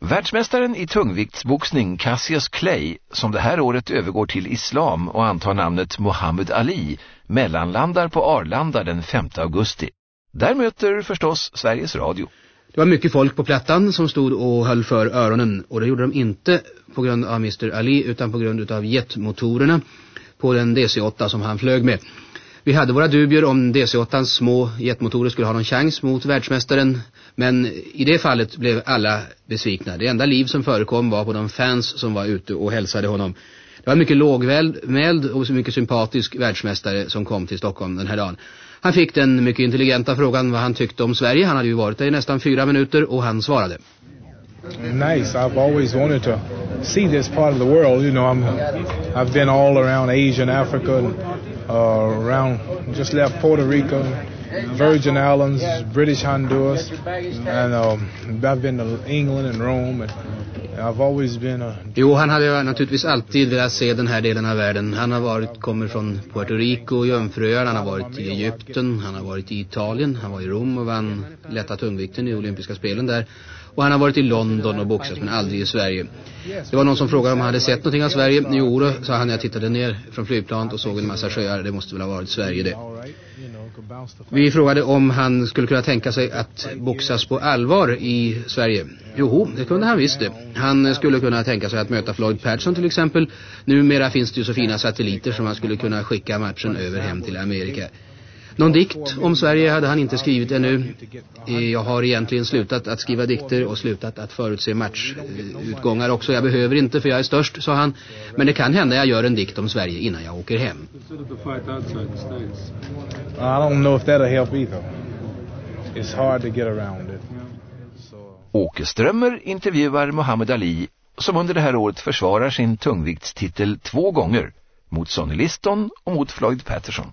Världsmästaren i tungviktsboxning Cassius Clay, som det här året övergår till islam och antar namnet Muhammad Ali, mellanlandar på Arlanda den 5 augusti. Där möter förstås Sveriges Radio. Det var mycket folk på plattan som stod och höll för öronen och det gjorde de inte på grund av Mr. Ali utan på grund av jetmotorerna på den DC-8 som han flög med. Vi hade våra dubier om DC-8ans små jetmotorer skulle ha någon chans mot världsmästaren. Men i det fallet blev alla besvikna. Det enda liv som förekom var på de fans som var ute och hälsade honom. Det var en mycket lågmäld och mycket sympatisk världsmästare som kom till Stockholm den här dagen. Han fick den mycket intelligenta frågan vad han tyckte om Sverige. Han hade ju varit där i nästan fyra minuter och han svarade. Nice. I've always wanted to see this part of the world. You know, I'm, I've been all around Asia and Africa and Uh, around, just left Puerto Rico, Virgin Islands, British Honduras, and um, I've been to England and Rome. And I've always been a... Jo, han hade naturligtvis alltid velat se den här delen av världen. Han har varit, kommer från Puerto Rico och Jönfröar, han har varit i Egypten, han har varit i Italien, han var i Rom och vann lätta tungvikten i olympiska spelen där. Och han har varit i London och boxat men aldrig i Sverige. Det var någon som frågade om han hade sett någonting av Sverige. Jo, sa han, jag tittade ner från flygplanet och såg en massa sjöar. Det måste väl ha varit Sverige det. Vi frågade om han skulle kunna tänka sig att boxas på allvar i Sverige. Jo, det kunde han visst det. Han skulle kunna tänka sig att möta Floyd Patterson till exempel. Numera finns det ju så fina satelliter som man skulle kunna skicka matchen över hem till Amerika. Någon dikt om Sverige hade han inte skrivit ännu. Jag har egentligen slutat att skriva dikter och slutat att förutse matchutgångar också. Jag behöver inte för jag är störst, sa han. Men det kan hända jag gör en dikt om Sverige innan jag åker hem. I don't know if that'll help either. It's hard to get around it. Åke Strömmer intervjuar Muhammad Ali som under det här året försvarar sin tungviktstitel två gånger mot Sonny Liston och mot Floyd Patterson.